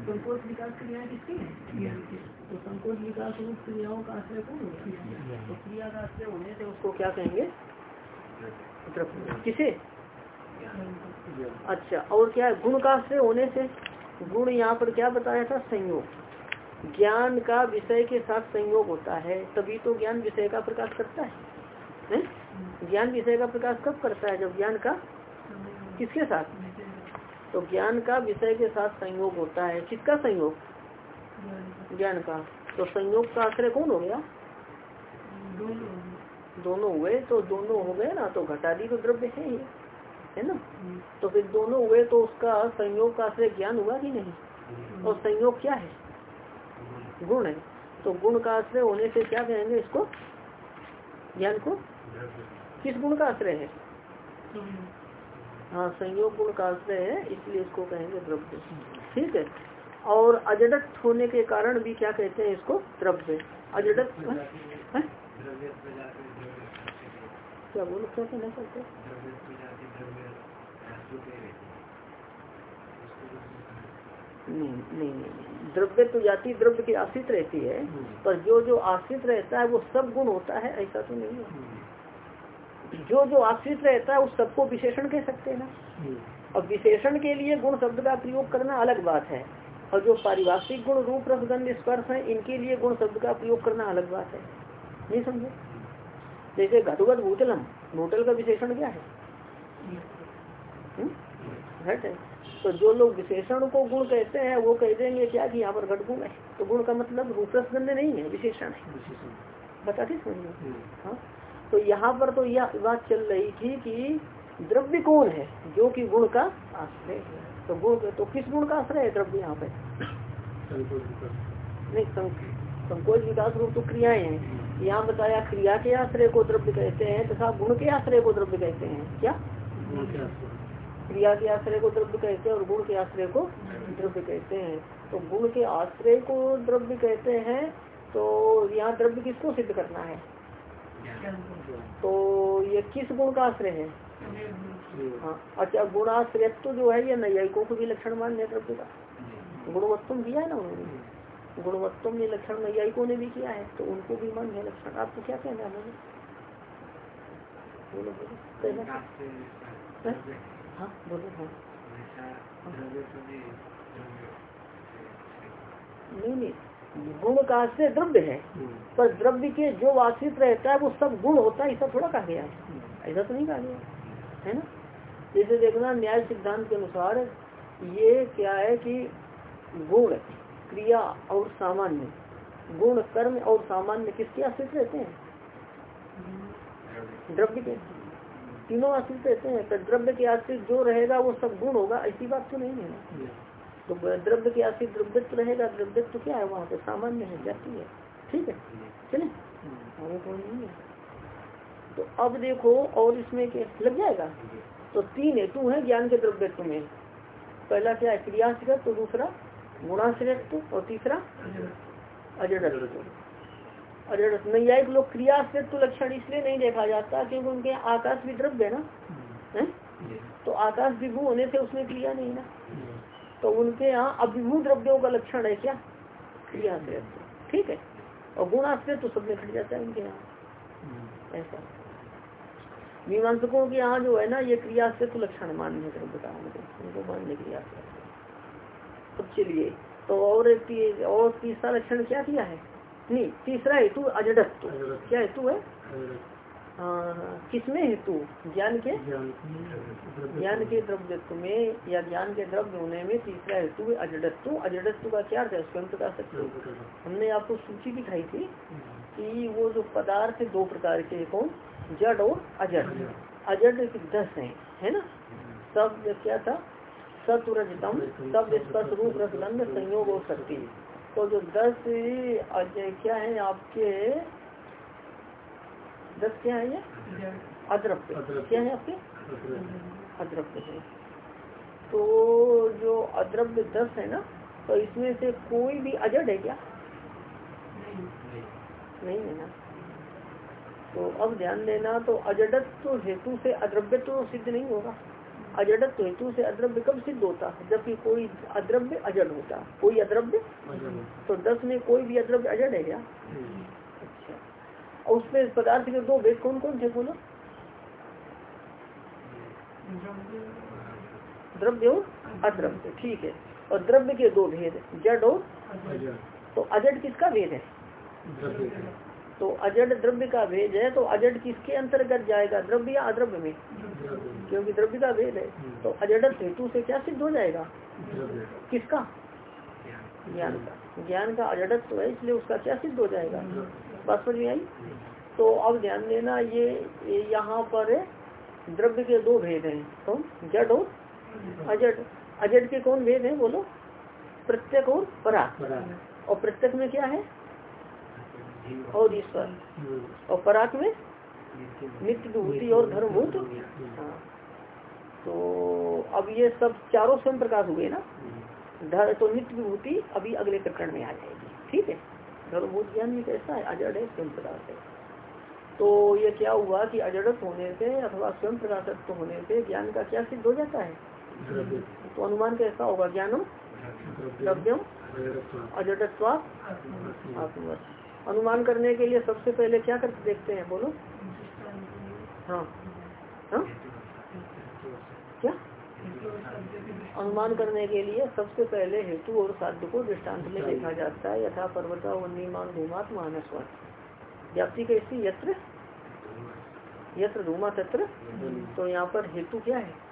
संकोच विकास क्रियाएँ किसकी है? तो संकोच विकास रूप क्रियाओं का आश्रय कौन होगा तो क्रिया का आश्रय होने से उसको क्या कहेंगे? किसे? अच्छा और क्या गुण का आश्रय होने से? गुण यहाँ पर क्या बताया था? संयोग। ज्ञान का विषय के साथ संयोग होता है तभी तो ज्ञान विषय का प्रकाश करता है, है? ज्ञान विषय का प्रकाश कब करता है? जब ज्ञान का किसके साथ? तो ज्ञान का विषय के साथ संयोग होता है। किसका संयोग? ज्ञान का। तो संयोग का आश्रय कौन हो गया? दोनों हुए तो दोनों हो गए ना तो घटादी तो द्रव्य है ही है ना? तो फिर दोनों हुए तो उसका संयोग का आश्रय ज्ञान हुआ कि नहीं? और संयोग क्या है? गुण है। तो गुण का आश्रय होने से क्या कहेंगे इसको? ज्ञान को? किस गुण का आश्रय है? हाँ संयोग गुण का आश्रय है इसलिए इसको कहेंगे द्रव्य। ठीक है? और अजडत होने के कारण भी क्या कहते हैं इसको? द्रव्य। अजडत क्या बोलो क्या कहना चाहते नहीं नहीं नहीं द्रव्य तो जाति द्रव्य की आश्रित रहती है पर जो जो आश्रित रहता है वो सब गुण होता है ऐसा तो नहीं है। जो जो आश्रित रहता है उस सबको विशेषण कह सकते हैं ना। और विशेषण के लिए गुण शब्द का प्रयोग करना अलग बात है। और जो पारिभाषिक गुण रूप रसगंध स्पर्श है इनके लिए गुण शब्द का प्रयोग करना अलग बात है। नहीं समझे? जैसे घटुगत भूतलम भूतल का विशेषण क्या है? घट है। तो जो लोग विशेषण को गुण कहते हैं वो कह देंगे क्या कि यहाँ पर घट गुण है? तो गुण का मतलब रूप रसगंध नहीं है विशेषण है। बताते समझिए हाँ। तो यहाँ पर तो यह बात चल रही थी कि द्रव्य कौन है? जो कि गुण का आश्रय है। तो गुण तो किस गुण का आश्रय है द्रव्य यहाँ पे? नहीं संकोच विकास रूप तो क्रियाएँ हैं। यहाँ बताया क्रिया के आश्रय को द्रव्य कहते हैं तथा गुण के आश्रय को द्रव्य कहते हैं। क्या? क्रिया के आश्रय को द्रव्य कहते हैं और गुण के आश्रय को द्रव्य कहते हैं। तो गुण के आश्रय को द्रव्य कहते हैं तो यहाँ द्रव्य किसको सिद्ध करना है? तो ये किस गुण का आश्रय है? हाँ अच्छा गुणाश्रय तो जो है ये नैयायिकों को भी लक्षण मान है द्रव्य का। गुणवत्तम किया है ना उन्होंने। गुणवत्तम ये लक्षण नैयायिकों ने भी किया है तो उनको भी मान है लक्षण। आपको क्या कहना है? बोलो बोलो। हाँ? बोलो हाँ। नहीं नहीं। गुण का आश्रय द्रव्य है। पर द्रव्य के जो आश्रित रहता है वो सब गुण होता है ऐसा थोड़ा कहा गया है। ऐसा तो नहीं कहा गया है। ना? जैसे देखना न्याय सिद्धांत के अनुसार ये क्या है कि गुण क्रिया और सामान्य। गुण कर्म और सामान्य किसके आश्रित रहते हैं? द्रव्य के। तीनों आश्रित रहते हैं। पर द्रव्य के आश्रित जो रहेगा वो सब गुण होगा ऐसी बात तो नहीं है। ना तो द्रव्य के आश्रित द्रव्यत्व रहेगा द्रव्यत्व क्या है? वहाँ पे सामान्य है जाती है। ठीक है? चले? कोई नहीं है। तो अब देखो और इसमें क्या लग जाएगा? तो तीन हेतु है ज्ञान के द्रव्यत्व में। पहला क्या है? क्रियाश्रित तो दूसरा गुणाश्रित और तीसरा अजड़त्व अजड़त्व नैयायिक लोग क्रियाश्रित लक्षण इसलिए नहीं देखा जाता क्योंकि उनके आकाश भी द्रव्य है ना? है? तो आकाश विभू होने से उसमें क्रिया नहीं ना। तो उनके यहाँ अभिभू द्रव्यों का लक्षण है क्या? क्रियाश्रित ठीक है? और गुणाश्रित तो सब में खट जाता है उनके यहाँ। ऐसा। मीमांसकों के यहाँ जो है ना ये क्रिया से तो लक्षण मान्य है द्रव्य का उनको मान्य क्रिया से अब चलिए तो और एक और तीसरा लक्षण क्या किया है? नहीं तीसरा हेतु अजडत्व। क्या हेतु है? किसमें हेतु? ज्ञान के? ज्ञान के द्रव्यत्व में। या ज्ञान के द्रव्य होने में तीसरा हेतु अजडत्व। अजडत्व का क्या अर्थ है? स्वयं प्रकाश सकते हमने आपको सूची दिखाई थी कि वो जो पदार्थ दो प्रकार के कौन? जड़ और अजड़। अजड़। दस है है ना? सब क्या था? सतुरजतम सब स्पर्श रूप रसगंध संयोग और शक्ति। तो जो दस क्या है आपके? दस क्या है ये? अद्रव्य क्या है आपके? अद्रव्य है। तो जो अद्रव्य दस है ना तो इसमें से कोई भी अजड़ है क्या? नहीं। है ना। तो अब ध्यान देना तो अजडत तो हेतु से अद्रव्य तो सिद्ध नहीं होगा। अजडत्व हेतु से अद्रव्य कब सिद्ध होता है? जबकि कोई अद्रव्य अजड़ होता कोई अद्रव्य? तो दस में कोई भी अद्रव्य अजड़ है क्या? और उसमें पदार्थ के दो भेद कौन कौन थे बोलो? द्रव्य और अद्रव्य ठीक है। और द्रव्य के दो भेद जड़ और तो अजड़ किसका भेद है? तो अजड़ द्रव्य का भेद है तो अजड़ किसके अंतर्गत जाएगा द्रव्य या अद्रव्य में? क्योंकि द्रव्य का भेद है तो अजड़ हेतु से क्या सिद्ध हो जाएगा? किसका? ज्ञान। का। ज्ञान का अजड़त्व है इसलिए उसका क्या सिद्ध हो जाएगा? बात समझ में आई? तो अब ध्यान देना, ये यहाँ पर द्रव्य के दो भेद हैं तो जड़ और अजड़। अजड़ के कौन भेद है, बोलो? प्रत्यक और पराग। और प्रत्यक में क्या है? और ईश्वर। और पराग में नित्य विभूति और धर्मभूत। हाँ। तो अब ये सब चारों स्वयं प्रकाश हुए ना? धर तो नित्य विभूति अभी अगले प्रकरण में आ जाएगी। ठीक है? धर्मभूत ज्ञान ये कैसा है अजड़ है स्वयं प्रकाश है। तो ये क्या हुआ कि अजड़त होने से अथवा स्वयं प्रकाशत्व होने से ज्ञान का क्या सिद्ध हो जाता है? तो अनुमान कैसा होगा ज्ञानम द्रव्यम अजड़त्वा? अनुमान करने के लिए सबसे पहले क्या करते देखते हैं बोलो। हाँ। हाँ? क्या? अनुमान करने के लिए सबसे पहले हेतु और साध्य को दृष्टांत में देखा जाता है। यथा पर्वता वन्यमान धूमात मानसवन व्याप्ति कैसी? यत्र? यत्र धूमा तत्र? तो यहाँ पर हेतु क्या है?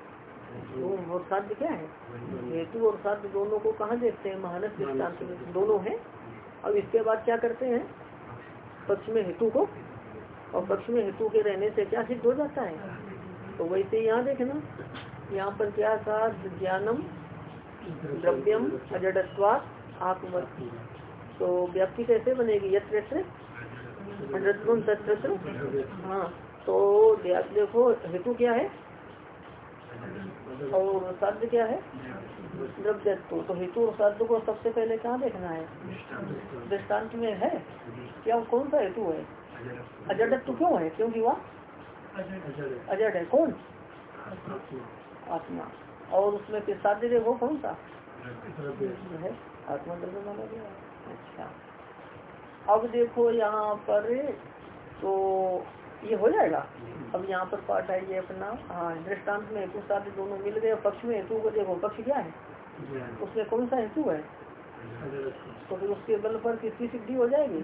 धूम और साध्य क्या है? हेतु और साध्य दोनों को कहाँ देखते हैं? महानस दृष्टांत दोनों है। अब इसके बाद क्या करते हैं? पक्ष में हेतु को। और पक्ष में हेतु के रहने से क्या सिद्ध हो जाता है? तो वैसे यहाँ देखना। यहाँ पर क्या था? ज्ञानम, द्रव्यम, अजडत्वा आत्मत तो व्याप्ति कैसे बनेगी? यत्र तत्र हाँ तो देखो, हेतु क्या है? और साध्य क्या है? द्रव्यत्व। तो हेतु और साध्य को सबसे पहले कहाँ देखना है? दृष्टांत में है? क्या कौन सा हेतु है? अजडत्व क्यों है? क्योंकि वह अजड है। कौन? आत्मा। और उसमें फिर साध्य देखो कौन सा? है। आत्मा द्रव्य माना गया। अच्छा। अब देखो यहाँ पर तो ये हो जाएगा? अब यहाँ पर पाठ है ये अपना। हाँ दृष्टांत में हेतु साध्य दोनों मिल गए। पक्ष में हेतु को देखो, पक्ष क्या है? उसमें कौन सा हेतु है? तो फिर उसके बल पर किसकी सिद्धि हो जाएगी?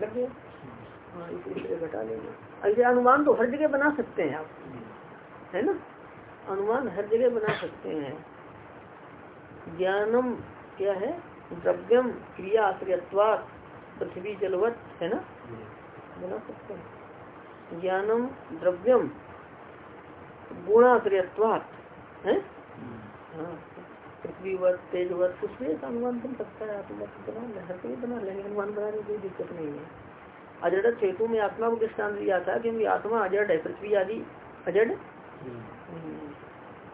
लग गए हाँ घटा लेंगे। अनुमान तो हर जगह बना सकते हैं आप। है ना? अनुमान हर जगह बना सकते हैं। ज्ञानम क्या है? द्रव्यम क्रिया आश्रयत्वात, पृथ्वी जलवत, है ना? बना सकते हैं। ज्ञानम द्रव्यम गुणाश्रयत्वात है? हाँ पृथ्वीवत तेजवत कुछ भी अनुमान बन सकता है, आप बना हर जगह बना लेंगे अनुमान बनाने कोई दिक्कत नहीं है। अजड़ हेतु में आत्मा को दृष्टान दिया था क्योंकि आत्मा अजड़ है, पृथ्वी आदि अजड़।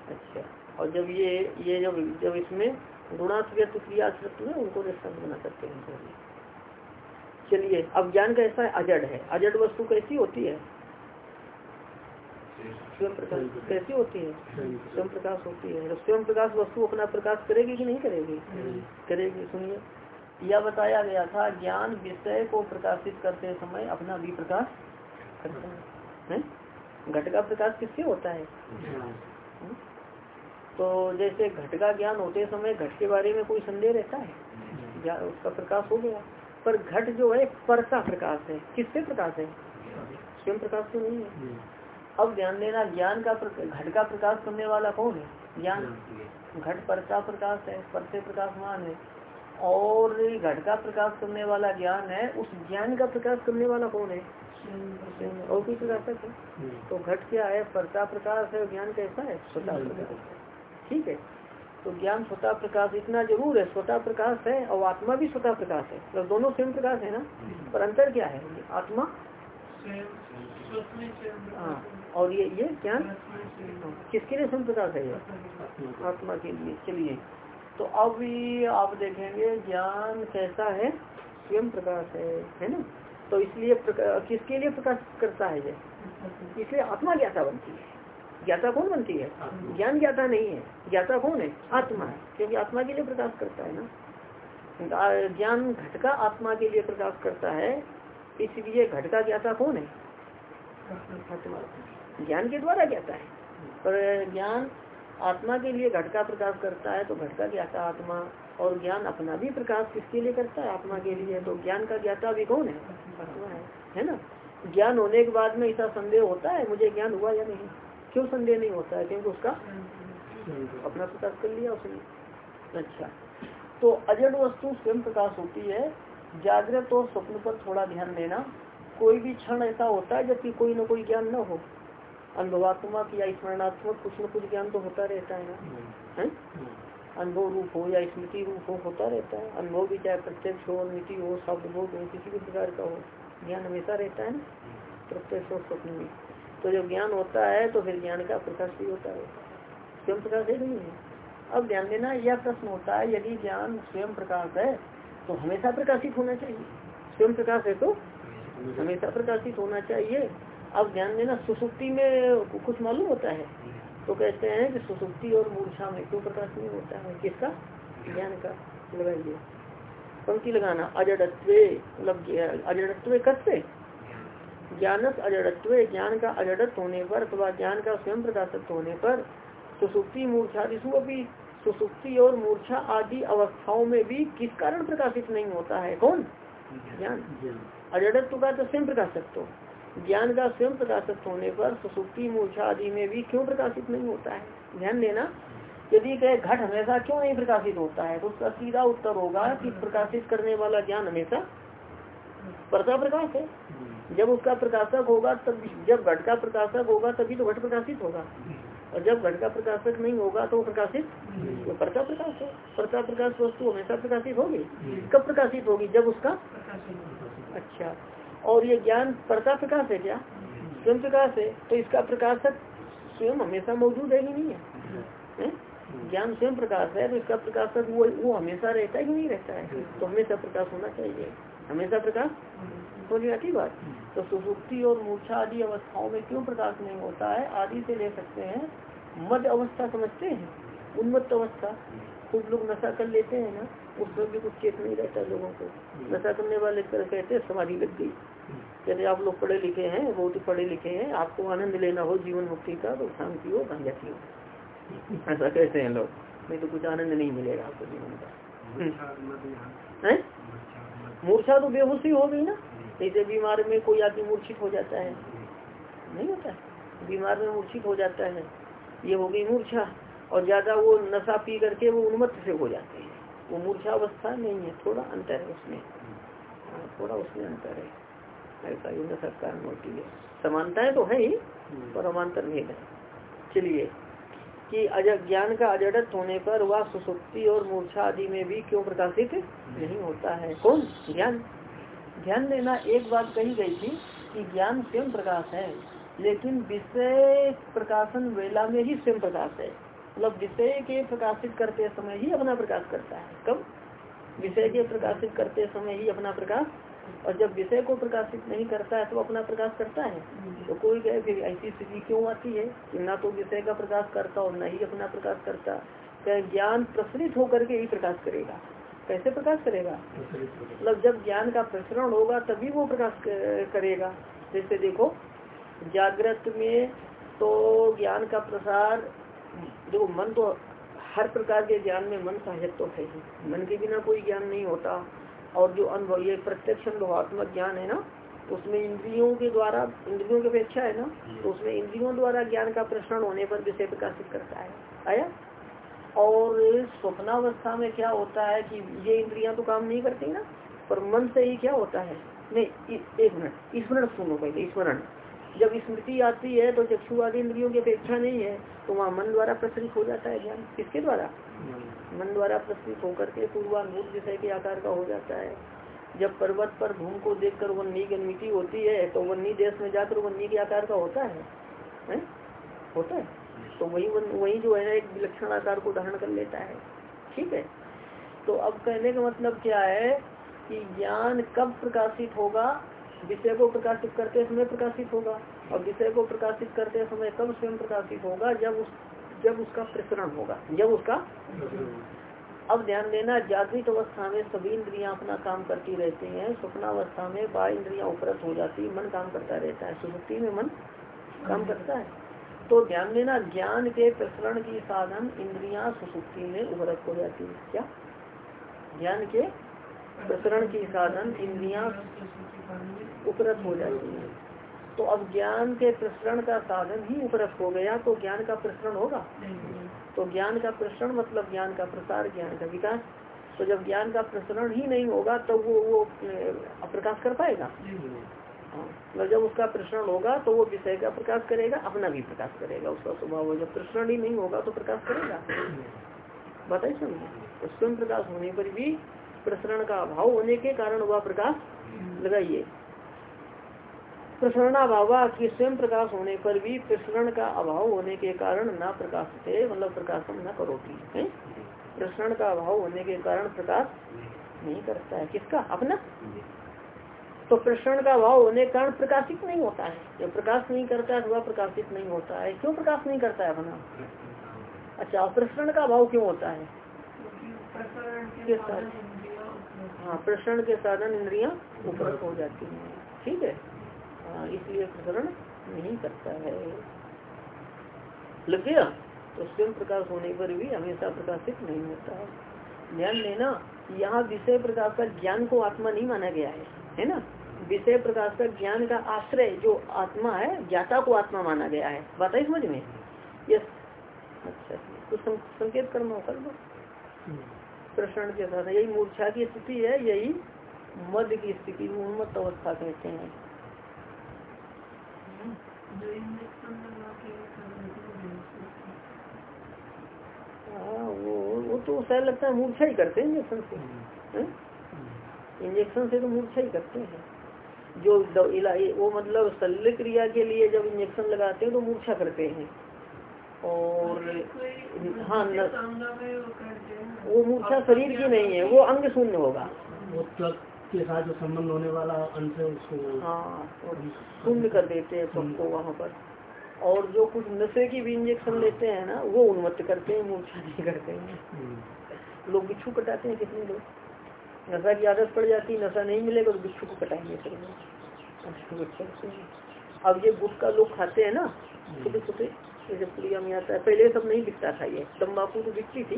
अच्छा। और जब ये ये जब जब इसमें गुणाश्रत क्रिया है उनको दृष्टान बना सकते हैं चलिए अब ज्ञान कैसा है अजड़ है। अजड़ वस्तु कैसी होती है? स्वयं प्रकाश कैसी होती है? स्वयं प्रकाश होती है। तो स्वयं प्रकाश वस्तु अपना प्रकाश करेगी कि नहीं करेगी? करेगी सुनिए। यह बताया गया था ज्ञान विषय को प्रकाशित करते समय अपना भी प्रकाश करता है। घट का प्रकाश किससे होता है। तो जैसे घट का ज्ञान होते समय घट के बारे में कोई संदेह रहता है? या उसका प्रकाश हो गया। पर घट जो है पर का प्रकाश है। किससे प्रकाश है? स्वयं प्रकाश तो नहीं है। अब ध्यान देना ज्ञान का घट का प्रकाश करने वाला कौन है? ज्ञान। घट पर का प्रकाश है पर से प्रकाशमान है। और घट का प्रकाश करने वाला ज्ञान है उस ज्ञान का प्रकाश करने वाला कौन है? और कोई प्रकाशक है? तो घट क्या है? परता प्रकाश है ज्ञान कैसा है? स्वतः प्रकाश। ठीक है? तो ज्ञान स्वतः प्रकाश इतना ज़रूर है, स्वतः प्रकाश है और आत्मा भी स्वतः प्रकाश है। तो दोनों स्वयं प्रकाश है ना? पर अंतर क्या है? आत्मा? हाँ और ये ये ज्ञान किसके लिए स्वयं प्रकाश है ये? आत्मा के लिए। चलिए तो अब आप देखेंगे ज्ञान कैसा है? स्वयं प्रकाश है है ना? तो इसलिए किसके लिए प्रकाश करता है ये? इसलिए आत्मा ज्ञाता बनती है। ज्ञाता कौन बनती है? ज्ञान ज्ञाता नहीं है। ज्ञाता कौन है? आत्मा है। क्योंकि आत्मा के लिए प्रकाश करता है ना। ज्ञान घटका आत्मा के लिए प्रकाश करता है। इसलिए घटका ज्ञाता कौन है? ज्ञान के द्वारा ज्ञाता है। पर ज्ञान आत्मा के लिए घट का प्रकाश करता है तो घट का ज्ञाता आत्मा और ज्ञान अपना भी प्रकाश किसके लिए करता है? आत्मा के लिए। तो ज्ञान का ज्ञाता भी कौन है? आत्मा है। है ना? ज्ञान होने के बाद में ऐसा संदेह होता है, मुझे ज्ञान हुआ या नहीं? क्यों संदेह नहीं होता है? क्योंकि उसका अपना प्रकाश कर लिया उसने। अच्छा। तो अजड वस्तु स्वयं प्रकाश होती है। जागृत और स्वप्न पर थोड़ा ध्यान देना। कोई भी क्षण ऐसा होता है जबकि कोई न कोई ज्ञान न हो। अनुभवात्मक या स्मरणात्मक कुछ न कुछ ज्ञान तो होता रहता है ना? अनुभव रूप हो या स्मृति रूप हो, होता रहता है। अनुभव भी चाहे प्रत्यक्ष हो स्मृति हो, शब्द हो किसी भी प्रकार का हो, ज्ञान हमेशा रहता है ना? प्रत्यक्ष और स्वप्न में। तो जब ज्ञान होता है तो फिर ज्ञान का प्रकाश भी होता है। स्वयं प्रकाश है नहीं? है अब ध्यान देना, यह प्रश्न होता है, यदि ज्ञान स्वयं प्रकाश है तो हमेशा प्रकाशित होना चाहिए। स्वयं प्रकाश है तो हमेशा प्रकाशित होना चाहिए। अब ध्यान देना, सुसुप्ति में कुछ मालूम होता है? तो कहते हैं कि सुसुप्ति और मूर्छा में क्यों प्रकाश नहीं होता है? किसका? ज्ञान का। लगाइए। पंक्ति लगाना, अजडत्व मतलब अजडत्व कत्व ज्ञानस अजडत्व ज्ञान का अजड़त होने पर अथवा ज्ञान का स्वयं प्रकाशक होने पर सुसुप्ति मूर्छा अभी सुसुप्ति और मूर्छा आदि अवस्थाओं में भी किस कारण प्रकाशित नहीं होता है? कौन? ज्ञान। अजडत्व का तो स्वयं प्रकाशक तो ज्ञान का स्वयं प्रकाशित होने पर सुसुप्ति मूर्छा आदि में भी क्यों प्रकाशित नहीं होता है? ध्यान देना यदि कहे घट हमेशा क्यों नहीं प्रकाशित होता है तो उसका सीधा उत्तर होगा कि प्रकाशित करने वाला ज्ञान हमेशा पर्दा प्रकाश है। जब उसका प्रकाशक होगा तब जब घट का प्रकाशक होगा तभी तो घट प्रकाशित होगा। और जब घट का प्रकाशक नहीं होगा तो प्रकाशित तो प्रकाश है। पर्दा प्रकाश वस्तु हमेशा प्रकाशित होगी। कब प्रकाशित होगी? जब उसका अच्छा। और ये ज्ञान परता प्रकाश है क्या? स्वयं प्रकाश है। तो इसका प्रकाशक स्वयं हमेशा मौजूद है ही नहीं है, है? ज्ञान स्वयं प्रकाश है तो इसका प्रकाशक वो वो हमेशा रहता ही नहीं रहता है। तो हमेशा प्रकाश होना चाहिए। हमेशा प्रकाश होने की बात तो सुसुप्ति और मूर्छा आदि अवस्थाओं में क्यों प्रकाश नहीं होता है? आदि से ले सकते हैं। मध्य अवस्था समझते हैं। उन्मत्त अवस्था। कुछ लोग नशा कर लेते हैं ना उसमें भी कुछ चेत नहीं रहता लोगों को। नशा करने वाले कहते हैं समाधि लग गई। कहते आप लोग पढ़े लिखे हैं बहुत ही पढ़े लिखे हैं आपको आनंद लेना हो जीवन मुक्ति का तो शांति हो गांजा पियो ऐसा कहते हैं लोग। नहीं तो कुछ आनंद नहीं मिलेगा आपको जीवन का। मूर्छा तो बेहोशी हो गई ना। जैसे बीमार में कोई आदमी मूर्छित हो जाता है। नहीं होता बीमार में मूर्छित हो जाता है। ये हो गई मूर्छा और ज़्यादा वो नशा पी करके वो उन्मत्त से हो जाते हैं। वो मूर्छा अवस्था नहीं है थोड़ा अंतर है उसमें। हाँ, थोड़ा उसमें अंतर है। ऐसा युग सरकार होती है। समानताएँ तो है ही पर अमांतर भेद है। चलिए कि अजब ज्ञान का अजड़त होने पर वह सुसुप्ति और मूर्छा आदि में भी क्यों प्रकाशित? नहीं होता है। कौन? ज्ञान। ध्यान देना एक बात कही गई थी कि ज्ञान स्वयं प्रकाश है लेकिन विषय प्रकाशन वेला में ही स्वयं प्रकाश है। मतलब विषय के प्रकाशित करते समय ही अपना प्रकाश करता है। कब? विषय के प्रकाशित करते समय ही अपना प्रकाश और जब विषय को प्रकाशित नहीं करता है तो अपना प्रकाश करता है। तो कोई कहे फिर ऐसी स्थिति क्यों आती है कि ना तो विषय का प्रकाश करता और न ही अपना प्रकाश करता? क्या ज्ञान प्रसरित होकर के ही प्रकाश करेगा। कैसे प्रकाश करेगा? मतलब जब ज्ञान का प्रसरण होगा तभी वो प्रकाश करेगा। जैसे देखो जागृत में तो ज्ञान का प्रसार देखो मन तो हर प्रकार के ज्ञान में मन सहायक तो है ही। मन के बिना कोई ज्ञान नहीं होता। और जो अनुभव ये प्रत्यक्ष अनुभवात्मक ज्ञान है ना उसमें इंद्रियों के द्वारा इंद्रियों की अपेक्षा है ना तो उसमें इंद्रियों द्वारा ज्ञान का प्रसरण होने पर विषय प्रकाशित करता है। आया? और स्वप्नावस्था में क्या होता है कि ये इंद्रियाँ तो काम नहीं करती ना पर मन से ही क्या होता है? नहीं एक मिनट स्मरण सुनो पहले स्मरण। जब स्मृति आती है तो चक्षु आदि इंद्रियों की अपेक्षा नहीं है तो वहाँ मन द्वारा प्रसरित हो जाता है ज्ञान। किसके द्वारा? मन द्वारा प्रस्तुत होकर के पूर्वानुभूत विषय के आकार का हो जाता है। जब पर्वत पर धूम को देखकर वन्नी की होती है तो वन्नी देश में जाकर वन्नी के आकार का होता है, है? होता है। तो वही वही जो है एक विलक्षण आकार को धारण कर लेता है। ठीक है? तो अब कहने का मतलब क्या है कि ज्ञान कब प्रकाशित होगा? विषय को प्रकाशित करते समय प्रकाशित होगा। और विषय को प्रकाशित करते समय कब स्वयं प्रकाशित होगा? जब उस, जब उसका प्रसरण होगा। जब उसका अब ध्यान देना, जागृत अवस्था में सभी इंद्रियाँ अपना काम करती रहती हैं, स्वप्नावस्था में बाह्य इंद्रियाँ उपरत हो जाती, मन काम करता रहता है। सुसुप्ति में मन काम करता है। तो ध्यान देना, ज्ञान के प्रसरण की साधन इंद्रियाँ सुसुप्ति में उपरत हो जाती है। क्या? ज्ञान के प्रसरण की साधन इंद्रियाँ उपरत हो जाती है। तो अब ज्ञान के प्रसरण का साधन ही उपरत हो गया तो ज्ञान का प्रसरण होगा? तो ज्ञान का प्रसरण मतलब ज्ञान का प्रसार, ज्ञान का विकास। तो जब ज्ञान का प्रसरण ही नहीं होगा तो वो वो प्रकाश कर पाएगा? मतलब जब उसका प्रसरण होगा तो वो विषय का प्रकाश करेगा, अपना भी प्रकाश करेगा। उसका स्वभाव जब प्रसरण ही नहीं होगा तो प्रकाश करेगा। बताइए समझे? तो स्वयं प्रकाश होने पर भी प्रसरण का अभाव होने के कारण वह प्रकाश लगाइए। भाव की स्वयं प्रकाश होने पर भी प्रसरण का अभाव होने के कारण न प्रकाश थे मतलब प्रकाशन न करोगी प्रसरण का अभाव होने के कारण प्रकाश नहीं करता है। किसका? अपना? तो प्रसरण का अभाव होने कारण प्रकाशित नहीं होता है। जब प्रकाश नहीं करता है तो वह प्रकाशित नहीं होता है। क्यों प्रकाश नहीं करता है अपना? अच्छा प्रसरण का अभाव क्यों होता है? हाँ प्रसरण के साधन इंद्रिया उपरत हो जाती है। ठीक है? हाँ इसलिए प्रसरण नहीं करता है। लग गया? तो स्वयं प्रकाश होने पर भी हमेशा प्रकाशित नहीं होता है। ध्यान देना, यहाँ विषय प्रकाश का ज्ञान को आत्मा नहीं माना गया है। है ना? विषय प्रकाश का ज्ञान का आश्रय जो आत्मा है ज्ञाता को आत्मा माना गया है। बात है समझ में? यस अच्छा तो सं, संकेत कर्म कर दो। प्रश्न के साथ यही मूर्छा की स्थिति है यही मध्य की स्थिति उन्मत्त अवस्था कहते हैं। हाँ वो वो तो शायद लगता है मूर्छा ही करते हैं इंजेक्शन से इंजेक्शन से तो मूर्छा ही करते हैं। जो वो मतलब शल्य क्रिया के लिए जब इंजेक्शन लगाते हैं तो मूर्छा करते हैं। और हाँ न, वो मूर्छा शरीर की नहीं है वो अंग शून्य होगा। के साथ जो संबंध होने वाला अंश है उसको हाँ शून्य कर देते हैं सबको वहाँ पर। और जो कुछ नशे की भी इंजेक्शन लेते हैं ना वो उन्मत्त करते हैं मूर्छा नहीं करते हैं। हम्म। लोग बिच्छू कटाते हैं कितने लोग? नशा की आदत पड़ जाती नशा नहीं मिलेगा तो बिच्छू को कटाएँगे फिर अब ये गुटका लोग खाते हैं ना छोटे छोटे जैसे पुलिया में आता है पहले सब नहीं बिकता था ये। तम्बाकू तो बिकती थी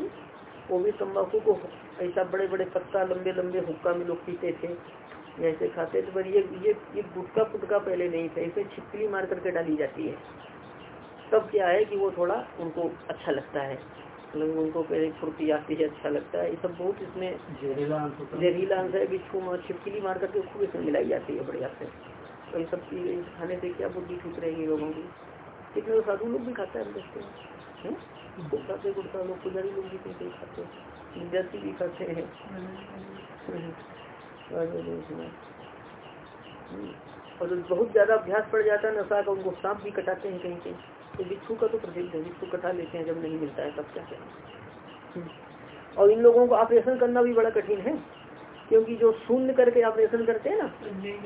वो भी तम्बाकू को ऐसा बड़े बड़े पत्ता लंबे लंबे हुक्का में लोग पीते थे जैसे खाते थे पर ये ये ये गुटका पुटका पहले नहीं था इसे छिपकली मार करके डाली जाती है। तब क्या है कि वो थोड़ा उनको अच्छा लगता है। मतलब उनको पहले फुर्ती आती है अच्छा लगता है। ये सब बहुत इसमें जहरीला अंश है बिच्छू मार छिपकली मार करके खूब इसमें मिलाई जाती है बढ़िया से। तो ये सब चीज़ खाने से क्या बुद्धि ठीक रहेगी लोगों की? कितने साधु लोग भी खाते हैं देखते हैं। खाते गुड़ता लोग पुजारी लोग भी कहीं खाते हैं। विद्यार्थी भी खाते हैं। और बहुत ज़्यादा अभ्यास पड़ जाता है नशा का उनको सांप भी कटाते हैं कहीं कहीं तो बिच्छू का तो प्रसिद्ध है बिच्छू कटा लेते हैं जब नहीं मिलता है तब क्या करें और इन लोगों को ऑपरेशन करना भी बड़ा कठिन है क्योंकि जो शून्य करके ऑपरेशन करते हैं ना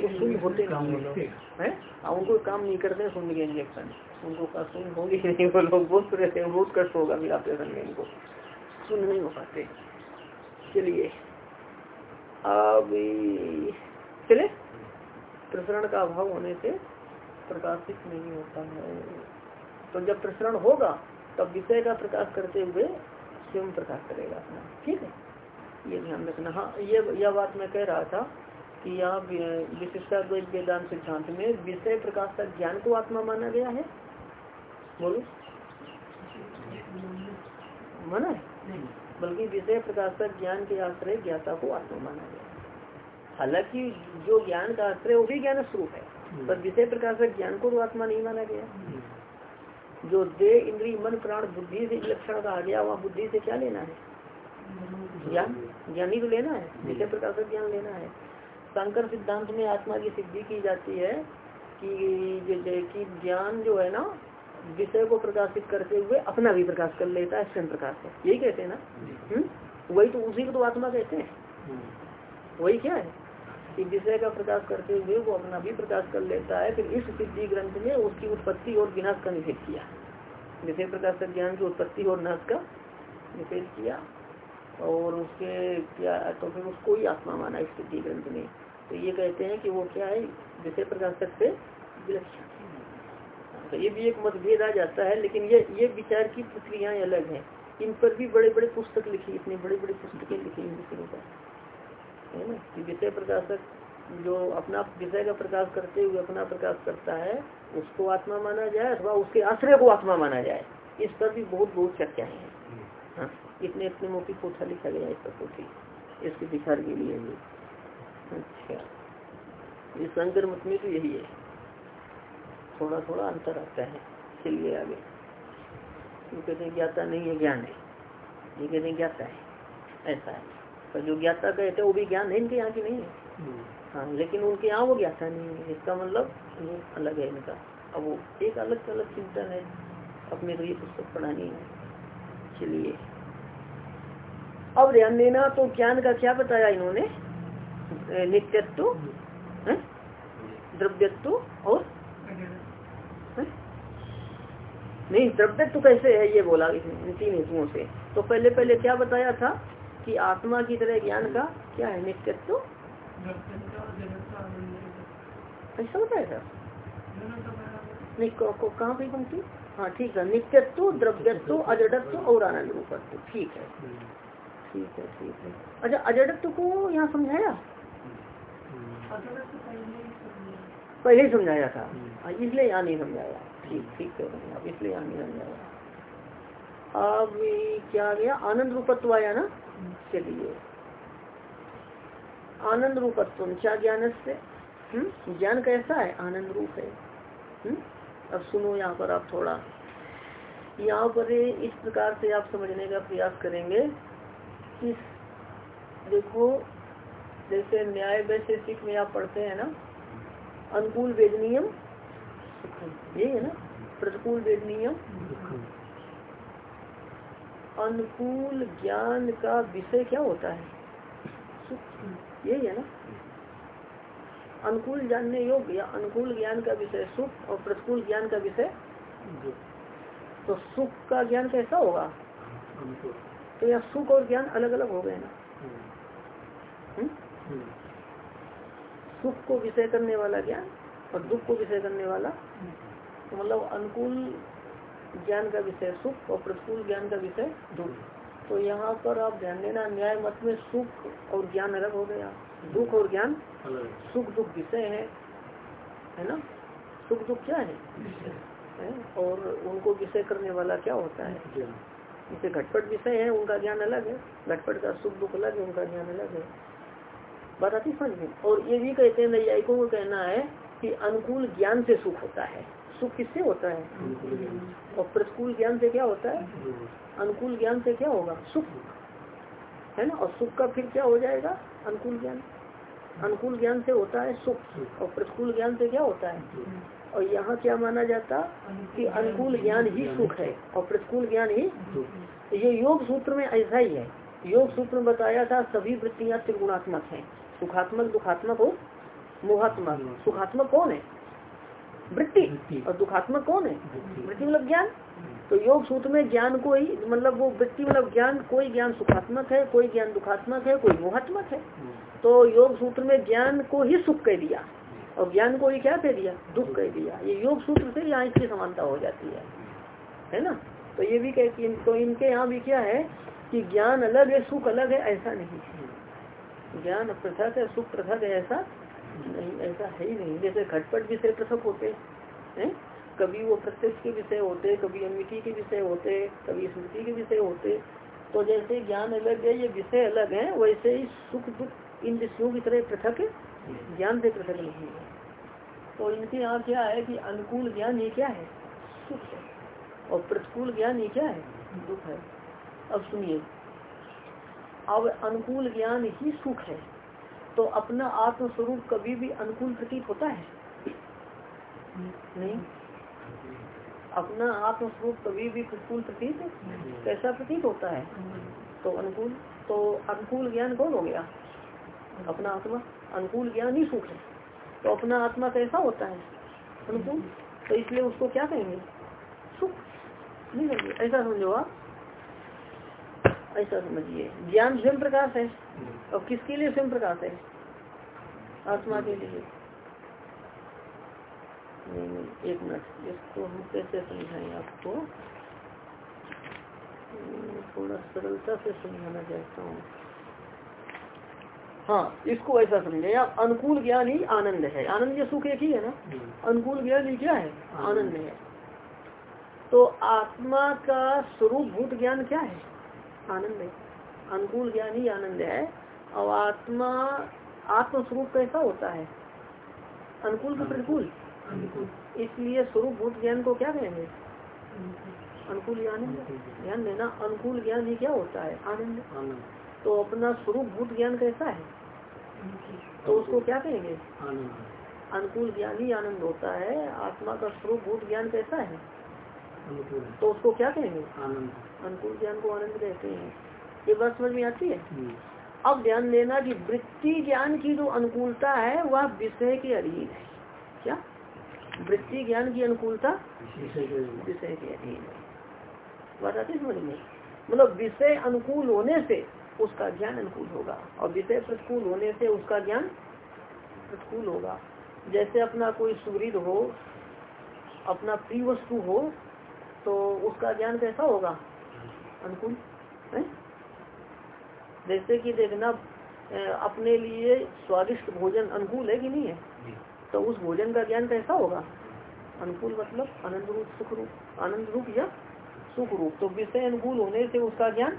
वो शून्य होते हैं हाँ, उनको काम नहीं करते शून्य के इंजेक्शन उनको का शून्य होगी नहीं वो लोग बहुत रहते हैं बहुत कष्ट होगा फिर ऑपरेशन में इनको। शून्य नहीं हो पाते। चलिए। अब चले? प्रसरण का अभाव होने से प्रकाशित नहीं होता है। तो जब प्रसरण होगा तब विषय का प्रकाश करते हुए स्वयं प्रकाश करेगा अपना। ठीक है? ये ध्यान रखना। हाँ ये यह बात मैं कह रहा था कि यहाँ विशिष्टाद्वैत वेदांत सिद्धांत में विषय प्रकाश का ज्ञान को आत्मा माना गया है। बोलो। माना है? बल्कि विषय प्रकाश का ज्ञान के आश्रय ज्ञाता को आत्मा माना गया हालाँकि जो ज्ञान का आश्रय वो भी ज्ञान स्वरूप है पर विषय प्रकाश का ज्ञान को तो आत्मा नहीं माना गया। जो दे इंद्री मन प्राण बुद्धि से लक्षण कहा गया वहाँ बुद्धि से क्या लेना है? ज्ञान? ज्ञान ही तो लेना है। विषय प्रकार से ज्ञान लेना है। शंकर सिद्धांत में आत्मा की सिद्धि की जाती है कि कि ज्ञान जो है ना विषय को प्रकाशित करते हुए अपना भी प्रकाश कर लेता है स्वयं प्रकाश से। यही कहते हैं ना? हम्म? वही तो उसी को तो आत्मा कहते हैं। वही क्या है? कि विषय का प्रकाश करते हुए वो अपना भी प्रकाश कर लेता है, फिर इस सिद्धि ग्रंथ में उसकी उत्पत्ति और विनाश का निषेध किया। विषय प्रकाश का ज्ञान की उत्पत्ति और नाश का निषेध किया और उसके क्या तो फिर उसको ही आत्मा माना इस सिद्धि ग्रंथ में। तो ये कहते हैं कि वो क्या है विषय प्रकाशक से विलक्षण। तो ये भी एक मतभेद आ जाता है, लेकिन ये ये विचार की प्रक्रियाएँ अलग हैं। इन पर भी बड़े बड़े पुस्तक लिखी, इतनी बड़ी बड़ी पुस्तकें लिखी विषयों पर है ना? कि विषय प्रकाशक जो अपना विषय का प्रकाश करते हुए अपना प्रकाश करता है, उसको आत्मा माना जाए अथवा उसके आश्रय को आत्मा माना जाए, इस पर भी बहुत बहुत चर्चाएँ हैं। हाँ इतने इतने मोटी पोथा लिखा गया इस पर पोथी इसके विचार के लिए भी। अच्छा ये शंकर मत में तो यही है। थोड़ा थोड़ा अंतर आता है, चलिए आगे। वो कहते हैं ज्ञाता नहीं है, ज्ञान है। ये कहते हैं ज्ञाता है, ऐसा है। पर जो ज्ञाता कहते हैं वो भी ज्ञान है इनके यहाँ की नहीं है। हाँ लेकिन उनके यहाँ वो ज्ञाता नहीं है। इसका मतलब ये अलग है इनका। अब वो एक अलग अलग चिंतन है। अपने को ये पुस्तक पढ़ानी है। चलिए। अब ध्यान देना तो ज्ञान का क्या बताया इन्होंने? नित्यत्व द्रव्यत्व और? नहीं द्रव्य तो कैसे है ये बोला इन तीन हेतुओं से। तो पहले पहले क्या बताया था? कि आत्मा की तरह ज्ञान का क्या है? नित्यत्व? ऐसा बताया था नहीं कहाँ पे पंक्ति हाँ ठीक है। नित्यत्व द्रव्यत्व अजडत्व और आनंद रूपत्व ठीक है। ठीक है ठीक है। अच्छा अजडत्व को यहाँ समझाया? पहले ही समझाया था। हाँ, इसलिए यहाँ नहीं समझाया। ठीक ठीक है। इसलिए यहाँ नहीं समझाया। अब क्या गया? आनंद रूपत्व आया ना? चलिए आनंद रूपत्व क्या ज्ञान से हम्म? ज्ञान कैसा है आनंद रूप है हुँ? हम्म? अब सुनो यहाँ पर आप थोड़ा यहाँ पर इस प्रकार से आप समझने का प्रयास करेंगे कि देखो, जैसे न्याय वैशेषिक में आप पढ़ते हैं ना, अनुकूल वेदनियम, ये है ना, प्रतिकूल वेदनियम अनुकूल ज्ञान का विषय क्या होता है? यही है ना? अनुकूल जानने योग्य या अनुकूल ज्ञान का विषय सुख और प्रतिकूल ज्ञान का विषय तो सुख का ज्ञान कैसा होगा? तो यह सुख और ज्ञान अलग अलग हो गए ना? हम्म? हम्म। सुख को विषय करने वाला ज्ञान और दुख को विषय करने वाला। तो मतलब अनुकूल ज्ञान का विषय सुख और प्रतिकूल ज्ञान का विषय दुख तो यहाँ पर आप ध्यान देना न्याय मत में सुख और ज्ञान अलग हो गया। दुख और ज्ञान सुख दुख विषय है है ना? सुख दुख क्या है, है? और उनको विषय करने वाला क्या होता है? जैसे घटपट विषय है उनका ज्ञान अलग है। घटपट का सुख दुख अलग है उनका ज्ञान अलग है। बात आती समझ में? और ये भी कहते हैं नैयायिकों को कहना है कि अनुकूल ज्ञान से सुख होता है। सुख किससे होता है? और प्रतिकूल ज्ञान से क्या होता है? अनुकूल ज्ञान से क्या होगा? सुख। है ना? और सुख का फिर क्या हो जाएगा? अनुकूल ज्ञान। अनुकूल ज्ञान से होता है सुख। और प्रतिकूल ज्ञान से क्या होता है? और यहाँ क्या माना जाता? कि अनुकूल ज्ञान ही सुख है। और प्रतिकूल ज्ञान ही ये योग सूत्र में ऐसा ही है। योग सूत्र में बताया था, सभी वृत्तियाँ त्रिगुणात्मक है। सुखात्मक, दुखात्मक और मोहात्मक। सुखात्मक कौन है? वृत्ति। और दुखात्मक कौन है? वृत्ति। मतलब ज्ञान। तो योग सूत्र में ज्ञान को ही मतलब वो वृत्ति मतलब ज्ञान कोई ज्ञान सुखात्मक है कोई ज्ञान दुखात्मक है कोई मोहात्मक है। तो योग सूत्र में ज्ञान को ही सुख कह दिया। और ज्ञान को ही क्या कह दिया? दुख कह दिया। ये योग सूत्र से यहाँ इसकी समानता हो जाती है। है ना? तो ये भी कह तो इनके यहाँ भी क्या है कि ज्ञान अलग है सुख अलग है ऐसा नहीं। ज्ञान पृथक है सुख पृथक है ऐसा नहीं, ऐसा है ही नहीं। जैसे घटपट विषय पृथक होते हैं कभी वो प्रत्यक्ष के विषय होते कभी अमिति के विषय होते कभी स्मृति के विषय होते तो जैसे ज्ञान अलग है, ये विषय अलग है, वैसे ही सुख दुख इन विषयों की तरह पृथक ज्ञान से पृथक नहीं है। तो इनके यहाँ क्या है कि अनुकूल ज्ञान ये क्या है? सुख है। और प्रतिकूल ज्ञान ये क्या है? दुख है। अब सुनिए। अब अनुकूल ज्ञान ही सुख है। तो अपना आत्मस्वरूप कभी भी अनुकूल प्रतीत होता है? नहीं? अपना आत्मस्वरूप कभी भी प्रतिकूल प्रतीत, कैसा प्रतीत होता है? तो अनुकूल तो अनुकूल ज्ञान कौन हो गया? अपना आत्मा, अनुकूल ज्ञान ही सुख है तो अपना आत्मा कैसा होता है? अनुकूल। तो इसलिए उसको क्या कहेंगे? सुख। नहीं कहेंगे। ऐसा समझो आप। ऐसा समझिए। ज्ञान स्वयं प्रकाश है। और किसके लिए स्वयं प्रकाश है आत्मा के लिए। नहीं नहीं एक मिनट इसको हम कैसे समझाएँ आपको? थोड़ा सरलता से समझाना चाहता हूँ। हाँ इसको ऐसा समझे आप अनुकूल ज्ञान ही आनंद है। आनंद या सुख एक ही है ना? अनुकूल ज्ञान ही क्या है। आनंद है। तो आत्मा का स्वरूप भूत ज्ञान क्या है? आनंद है। अनुकूल ज्ञान ही आनंद है। और आत्मा आत्म स्वरूप कैसा होता है। अनुकूल का प्रतिकूल। इसलिए स्वरूप भूत ज्ञान को क्या कहेंगे? अनुकूल। ज्ञान ध्यान देना अनुकूल ज्ञान ही क्या होता है? आनंद। तो अपना स्वरूप भूत ज्ञान कैसा है? तो उसको क्या कहेंगे? अनुकूल ज्ञान ही आनंद होता है। आत्मा का स्वरूप भूत ज्ञान कैसा है? तो उसको क्या कहेंगे? आनंद। अनुकूल ज्ञान को आनंद कहते हैं। ये बात समझ में आती है? अब ध्यान देना कि वृत्ति ज्ञान की जो अनुकूलता है वह विषय के अधीन है। क्या? वृत्ति ज्ञान की अनुकूलता विषय के अधीन। है। बात आती समझ में? मतलब विषय अनुकूल होने से उसका ज्ञान अनुकूल होगा और विषय प्रतिकूल होने से उसका ज्ञान प्रतिकूल होगा। जैसे अपना कोई सुवृद हो अपना प्रिय वस्तु हो तो उसका ज्ञान कैसा होगा? अनुकूल है? जैसे कि देखना अपने लिए स्वादिष्ट भोजन अनुकूल है कि नहीं है? तो उस भोजन का ज्ञान कैसा होगा? अनुकूल मतलब आनंद रूप सुख रूप आनंद रूप या सुख रूप? तो विषय अनुकूल होने से उसका ज्ञान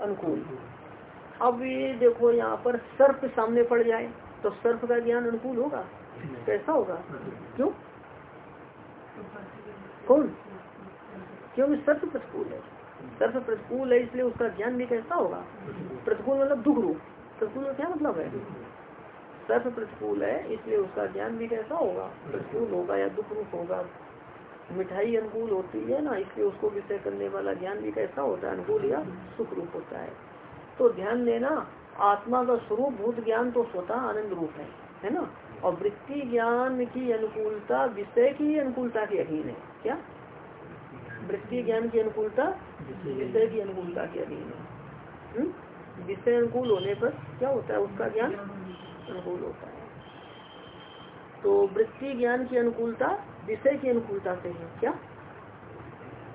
अनुकूल। अब ये देखो यहाँ पर सर्प सामने पड़ जाए तो सर्प का ज्ञान अनुकूल होगा? कैसा होगा? क्यों? कौन? क्योंकि सर्प प्रतिकूल है। सर्प प्रतिकूल है, इसलिए उसका ज्ञान भी कैसा होगा? प्रतिकूल मतलब दुख रूप। प्रतिकूल क्या मतलब है? सर्प प्रतिकूल है, इसलिए उसका ज्ञान भी कैसा होगा? प्रतिकूल होगा या दुख रूप होगा? मिठाई अनुकूल होती है ना, इसलिए उसको विषय करने वाला ज्ञान भी कैसा होता है? अनुकूल या सुख रूप होता है। तो ध्यान देना, आत्मा का स्वरूप, भूत ज्ञान तो स्वतः आनंद रूप है है ना? और वृत्ति ज्ञान की अनुकूलता, विषय की अनुकूलता के अधीन है। क्या? वृत्ति ज्ञान की अनुकूलता विषय की अनुकूलता के अधीन है। हम्म? विषय अनुकूल होने पर क्या होता है? उसका ज्ञान अनुकूल होता है। तो वृत्ति ज्ञान की अनुकूलता विषय की अनुकूलता से है। क्या?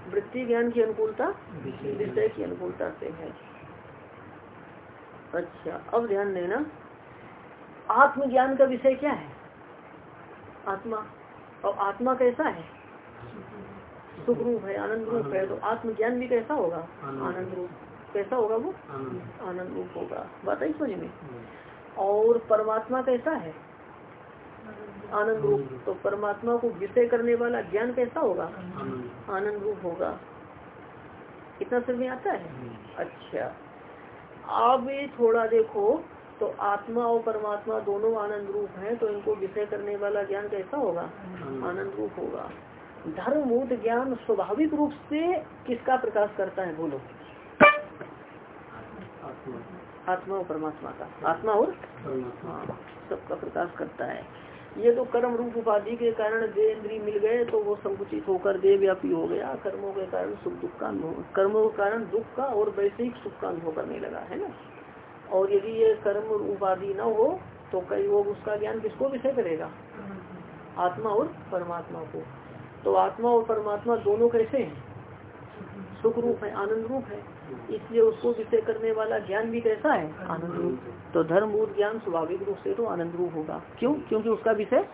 वृत्ति ज्ञान की अनुकूलता विषय की अनुकूलता से है। अच्छा अब ध्यान देना। आत्मज्ञान का विषय क्या है? आत्मा। और आत्मा कैसा है? सुख रूप है आनंद रूप है तो आत्मज्ञान भी कैसा होगा? आनंद। रूप। कैसा होगा वो? आनंद। रूप होगा। बात ही समझ में? और परमात्मा कैसा है? आनंद रूप। तो परमात्मा को विषय करने वाला ज्ञान कैसा होगा? आनंद। रूप होगा। इतना समझ में आता है? अच्छा। आप अब थोड़ा देखो तो आत्मा और परमात्मा दोनों आनंद रूप हैं तो इनको विषय करने वाला ज्ञान कैसा होगा? आनंद रूप होगा। धर्मभूत ज्ञान स्वाभाविक रूप से किसका प्रकाश करता है? बोलो आत्मा और परमात्मा का। आत्मा और हाँ सबका प्रकाश करता है। ये तो कर्म रूप उपाधि के कारण देह इंद्री मिल गए तो वो संकुचित होकर देह व्यापी हो गया। कर्मों के कारण सुख दुख का अनुभव कर्मों के कारण दुख का और वैश्विक सुख का अनुभव करने लगा है ना? और यदि ये कर्म उपाधि न हो तो कई लोग उसका ज्ञान किसको विषय करेगा? आत्मा और परमात्मा को। तो आत्मा और परमात्मा दोनों कैसे हैं? सुख रूप है आनंद रूप है। इसलिए उसको विषय करने वाला ज्ञान भी कैसा है? आनंद रूप तो धर्मभूत ज्ञान स्वाभाविक रूप से तो आनंद रूप होगा। क्यों? क्योंकि उसका विषय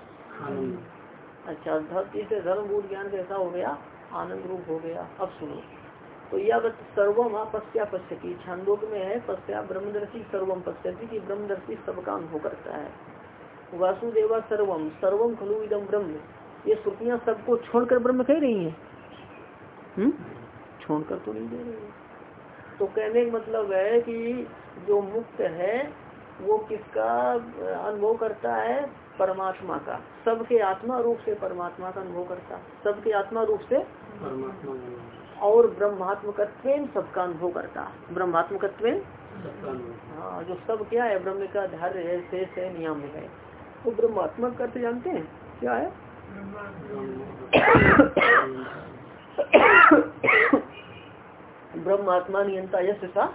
अच्छा धरती से धर्मभूत ज्ञान कैसा हो गया? आनंद रूप हो गया। अब सुनो। तो यह सर्वम पश्या पश्यती छांदोग में है पश्या ब्रह्मदर्शी सर्वम पश्यती की ब्रह्मदर्शी सब सबका अनुभव करता है। वासुदेवा सर्वम सर्वम खलु इदम ब्रह्म। ये श्रुतियाँ सबको छोड़कर ब्रह्म कह रही है। हम्म? छोड़कर तो नहीं दे रही है। तो कहने का मतलब है कि जो मुक्त है वो किसका अनुभव करता है? परमात्मा का। सबके आत्मा रूप से परमात्मा का अनुभव करता है। सबके आत्मा रूप से? परमात्मा और ब्रह्मात्मकत्व सबका अनुभव करता ब्रह्मात्मकत्व सबका अनुभव हाँ। जो सब क्या है ब्रह्म का धार्य है शेष है नियम है। वो ब्रह्मात्मक अर्थ जानते हैं? क्या है? ब्रह्मात्मा नियंता यश सा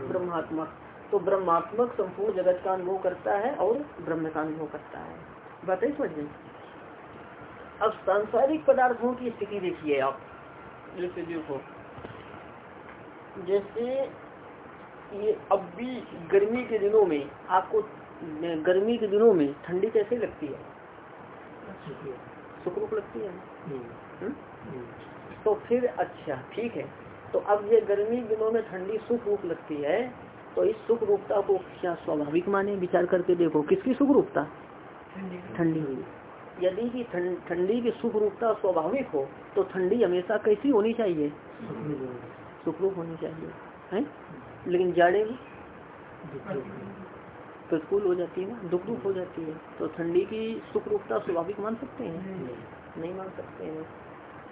ब्रह्मात्मक तो ब्रह्मात्मक संपूर्ण जगत का अनुभव करता है और ब्रह्म का अनुभव करता है। बात समझ अब सांसारिक पदार्थों की स्थिति देखिए आप जैसे देखो जैसे ये अब भी गर्मी के दिनों में आपको, गर्मी के दिनों में ठंडी कैसे लगती है? सुखरूप लगती है। हम्म, हम्म? हम्म, तो फिर अच्छा ठीक है। तो अब ये गर्मी दिनों में ठंडी सुख रूप लगती है तो इस सुख रूपता को क्या स्वाभाविक माने? विचार करके देखो किसकी सुख रूपता? ठंडी हुई यदि की ठंडी की सुख रूपता स्वाभाविक हो तो ठंडी हमेशा कैसी होनी चाहिए? सुखरूप। होनी चाहिए। है? लेकिन जाड़े में? प्रतिकूल हो जाती है ना दुख रूप हो जाती है तो ठंडी की सुख रूपता स्वाभाविक मान सकते हैं? नहीं। मान सकते हैं।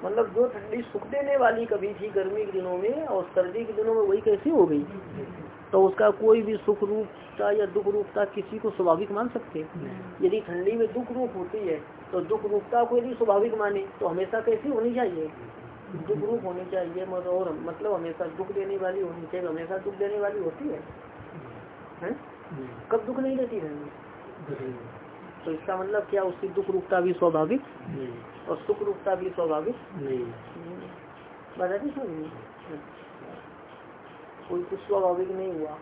मतलब जो ठंडी सुख देने वाली कभी थी गर्मी के दिनों में और सर्दी के दिनों में वही कैसी हो गई तो उसका कोई भी सुख रूपता या दुख रूपता किसी को स्वाभाविक मान सकते यदि ठंडी में दुख रूप होती है तो दुख रूपता को यदि स्वाभाविक माने तो हमेशा कैसी होनी चाहिए? दुख रूप होनी चाहिए मतलब और मतलब हमेशा दुख देने वाली होनी चाहिए हमेशा दुख देने वाली होती है, है? कब दुख नहीं देती ठंडी तो इसका मतलब क्या उसकी दुख रूपता भी स्वाभाविक? और सुख रूपता भी स्वाभाविक? बताती समझिए कोई कुछ स्वाभाविक नहीं हुआ।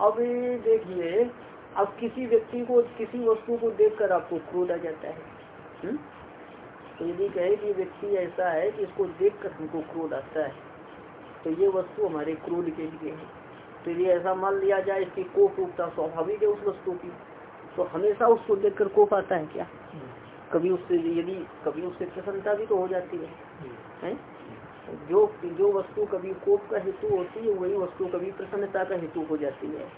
अब देखिए अब किसी व्यक्ति को किसी वस्तु को देखकर आपको क्रोध आ जाता है। हुँ? तो यदि कहे कि व्यक्ति ऐसा है कि इसको देखकर हमको क्रोध आता है तो ये वस्तु हमारे क्रोध के लिए है। तो यदि ऐसा मान लिया जाए इसकी कोप रूपता स्वाभाविक है उस वस्तु की। तो हमेशा उसको देखकर कोप आता है क्या? कभी उससे यदि कभी उससे प्रसन्नता भी तो हो जाती है, है? जो जो वस्तु कभी कोप का हेतु होती है वही वस्तु कभी प्रसन्नता का हेतु हो जाती है।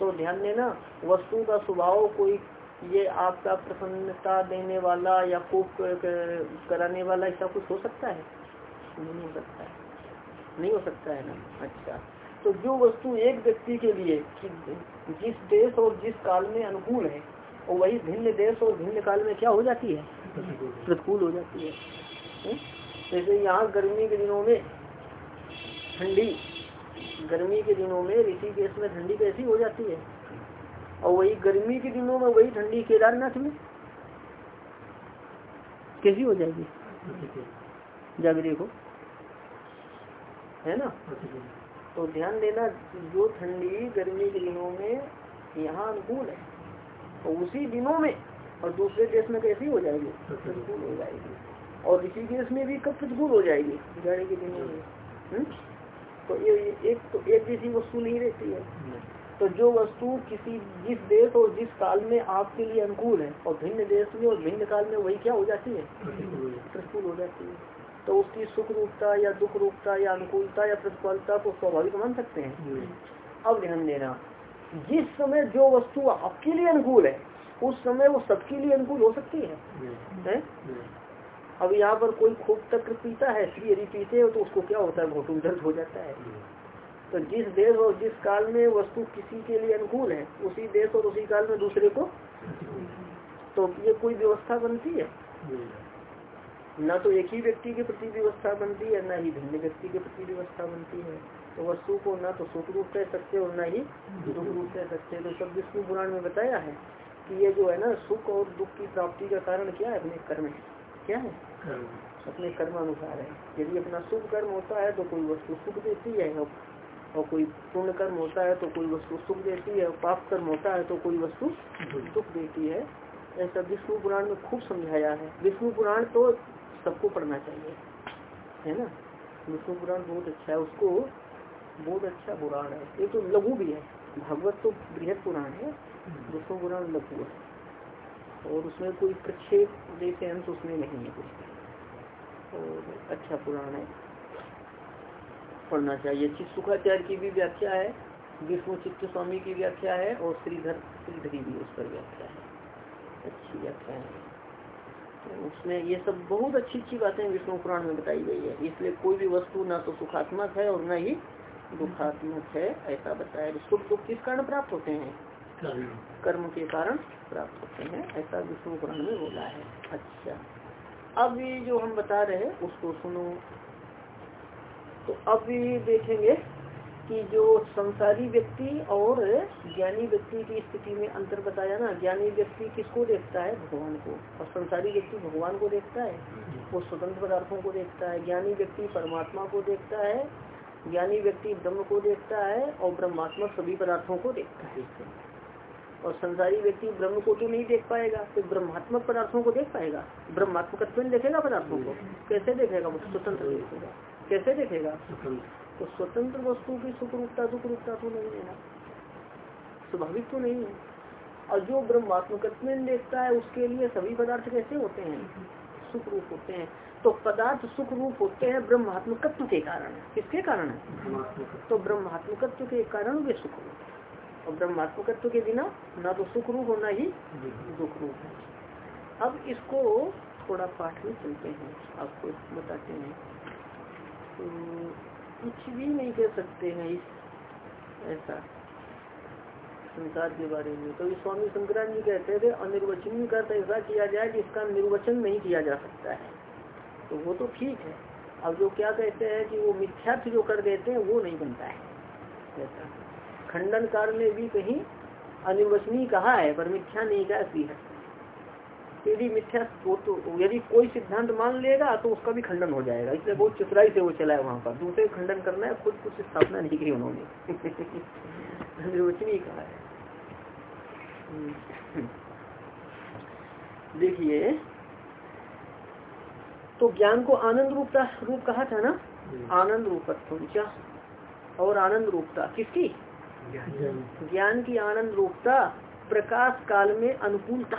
तो ध्यान देना वस्तु का स्वभाव कोई ये आपका प्रसन्नता देने वाला या कोप कराने वाला ऐसा कुछ हो सकता है? नहीं हो सकता है। नहीं हो सकता है ना? अच्छा। तो जो वस्तु एक व्यक्ति के लिए जिस देश और जिस काल में अनुकूल है, और वही भिन्न देश और भिन्न काल में क्या हो जाती है? प्रतिकूल हो जाती है। हम्म? जैसे यहाँ गर्मी के दिनों में ठंडी, गर्मी के दिनों में ऋषिकेश में ठंडी कैसी हो जाती है। और वही गर्मी के दिनों में वही ठंडी केदारनाथ में कैसी हो जाएगी? जाकर देखो है ना? तो ध्यान देना जो ठंडी गर्मी के दिनों में यहाँ अनुकूल है तो उसी दिनों में और दूसरे देश में कैसी हो जाएगी प्रतिकूल हो जाएगी। और इसी देश में भी कब प्रतिकूल हो जाएगी? जाड़े के दिनों में। हम्म? तो ये एक तो एक जैसी वस्तु नहीं रहती है। तो जो वस्तु किसी जिस देश और जिस काल में आपके लिए अनुकूल है और भिन्न देश में और भिन्न काल में वही क्या हो जाती है। प्रतिकूल हो जाती है। तो उसकी सुख रूपता या दुख रूपता या अनुकूलता या प्रतिकूलता को स्वाभाविक मान सकते हैं। अब ध्यान देना जिस समय जो वस्तु आपके लिए अनुकूल है उस समय वो सबके लिए अनुकूल हो सकती है, है? अब यहाँ पर कोई खूब तक पीता है फिर यदि पीते हो तो उसको क्या होता है? घोटू दर्द हो जाता है। तो जिस देश और जिस काल में वस्तु किसी के लिए अनुकूल है उसी देश और उसी काल में दूसरे को? तो ये कोई व्यवस्था बनती है? न तो एक ही व्यक्ति के प्रति व्यवस्था बनती है न ही भिन्न व्यक्ति के प्रति व्यवस्था बनती है। तो वस्तु को न तो सुख रूप कह सकते और न ही दुख रूप कह सकते तो सब विष्णु पुराण में बताया है कि ये जो है ना सुख और दुख की प्राप्ति का कारण क्या है? अपने कर्म है। क्या है? अपने कर्म अनुसार है। यदि अपना शुभ कर्म होता है तो कोई वस्तु सुख देती है और कोई पूर्ण कर्म होता है तो कोई वस्तु सुख देती है पाप कर्म होता है तो कोई वस्तु दुख देती है। ऐसा विष्णु पुराण में खूब समझाया है। विष्णु पुराण तो सबको पढ़ना चाहिए, है ना? विष्णु पुराण बहुत अच्छा है, उसको बहुत अच्छा पुराण है। ये तो लघु भी है। भागवत तो बृहद पुराण है। विष्णु पुराण लघु है। और उसमें कोई प्रक्षेप जैसे अंश उसमें नहीं है कुछ। और अच्छा पुराण है। पढ़ना चाहिए। चित सुखाचार्य की भी व्याख्या है, विष्णु चित्त स्वामी की व्याख्या है, और श्रीधर श्रीधरी भी उस पर व्याख्या है। अच्छी व्याख्या है। तो उसमें ये सब बहुत अच्छी अच्छी बातें विष्णु पुराण में बताई गई है। इसलिए कोई भी वस्तु ना तो सुखात्मक है और न ही दुखात्मक है ऐसा बताया सुख दुख किस कारण प्राप्त होते हैं? कर्म। कर्म के कारण प्राप्त होते हैं ऐसा विष्णु पुराण में बोला है। अच्छा। अब ये जो हम बता रहे हैं उसको सुनो। तो अब देखेंगे कि जो संसारी व्यक्ति और ज्ञानी व्यक्ति की स्थिति में अंतर बताया ना, ज्ञानी व्यक्ति किसको देखता है? भगवान को। और संसारी व्यक्ति भगवान को देखता है? वो स्वतंत्र पदार्थों को देखता है। ज्ञानी व्यक्ति परमात्मा को देखता है। ज्ञानी व्यक्ति ब्रह्म को देखता है और ब्रह्मात्मा सभी पदार्थों को देखता है। और संसारी व्यक्ति ब्रह्म को तो नहीं देख पाएगा तो ब्रह्मात्मक पदार्थों को देख पाएगा। ब्रह्मात्मक देखेगा पदार्थों को। कैसे देखेगा वो? स्वतंत्र देखेगा। कैसे देखेगा? तो स्वतंत्र वस्तु की सुख रूपता दुख रूपता तो नहीं है ना। स्वाभाविक तो नहीं है। और जो ब्रह्मात्मक देखता है, उसके लिए सभी पदार्थ कैसे होते हैं? सुख रूप होते हैं। तो पदार्थ सुख रूप होते हैं ब्रह्मात्मकत्व के कारण। किसके कारण? है तो ब्रह्मात्मकत्व के कारण वे सुख रूप और ब्रह्मात्मकत्व के बिना ना तो सुख रूप होना ही दुख रूप है। अब इसको थोड़ा पाठ में चलते हैं। आपको बताते हैं। तो कुछ भी नहीं कह सकते हैं इस ऐसा संसार के बारे में। तो स्वामी शंकराचार्य जी कहते थे अनिर्वचनीय का ऐसा किया जाए कि इसका निर्वचन नहीं किया जा सकता है। तो वो तो ठीक है। अब जो क्या कहते हैं कि वो मिथ्यार्थ जो कर देते हैं, वो नहीं बनता है। ऐसा। खंडन कार में भी कहीं अनिर्वचनीय कहा है, पर मिथ्या नहीं कहा है। यदि मिथ्या वो तो यदि कोई सिद्धांत मान लेगा तो उसका भी खंडन हो जाएगा। इसलिए बहुत चतुराई से वो चला है वहाँ पर। दूसरे खंडन करना है खुद कुछ स्थापना नहीं की उन्होंने। निर्वचनीय कहा है। देखिए तो ज्ञान को आनंद रूपता रूप कहा था ना? आनंद रूपत्व और आनंद रूपता किसकी? ज्ञान की आनंद रूपता प्रकाश काल में अनुकूलता।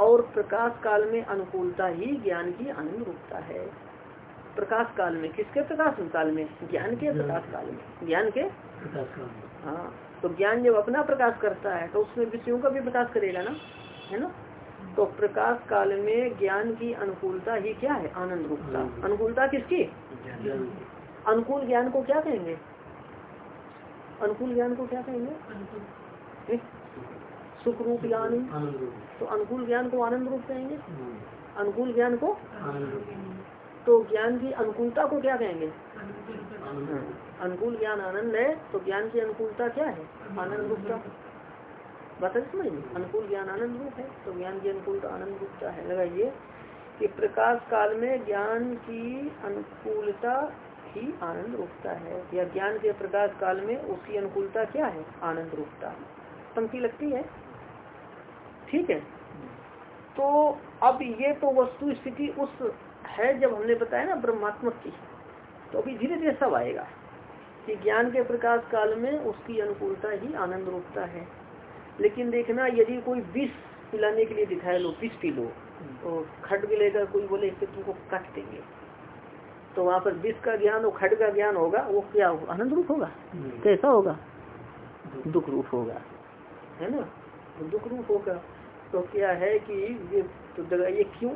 और प्रकाश काल में अनुकूलता ही ज्ञान की आनंद रूपता है। प्रकाश काल में किसके प्रकाश काल में। ज्ञान के प्रकाश काल में। ज्ञान के? प्रकाश काल में। हाँ तो ज्ञान जब अपना प्रकाश करता है तो उसमें विषयों का भी प्रकाश करेगा ना? है ना? तो प्रकाश काल में ज्ञान की अनुकूलता ही क्या है? आनंद रूपता। अनुकूलता किसकी? अनुकूल ज्ञान को क्या कहेंगे? अनुकूल ज्ञान को क्या कहेंगे? सुख रूप ज्ञान तो अनुकूल ज्ञान को आनंद रूप कहेंगे। अनुकूल ज्ञान को? तो ज्ञान की अनुकूलता को क्या कहेंगे? अनुकूल ज्ञान आनंद है तो ज्ञान की अनुकूलता क्या है? आनंद रूपता। बता समझ अनुकूल ज्ञान आनंद रूप है तो ज्ञान की अनुकूलता, आनंद रूपता है। लगाइए कि प्रकाश काल में ज्ञान की अनुकूलता ही आनंद रूपता है, या ज्ञान के प्रकाश काल में उसकी अनुकूलता क्या है? आनंद रूपता। पंक्ति लगती है। ठीक है? तो अब ये तो वस्तु स्थिति उस है जब हमने बताया ना ब्रह्मात्मक की। तो अभी धीरे धीरे सब आएगा। कि ज्ञान के प्रकाश काल में उसकी अनुकूलता ही आनंद रूपता है। लेकिन देखना यदि कोई विष पिलाने के लिए दिखाए लो विष पी लो तो खड भी लेकर कोई बोले इससे तुमको काट देंगे। तो वहाँ पर विष का ज्ञान और खड का ज्ञान होगा वो क्या होगा? आनंद रूप होगा? हम्म। कैसा होगा? दुख रूप होगा। है ना? दुख रूप होगा। तो क्या है कि ये तो ये क्यों?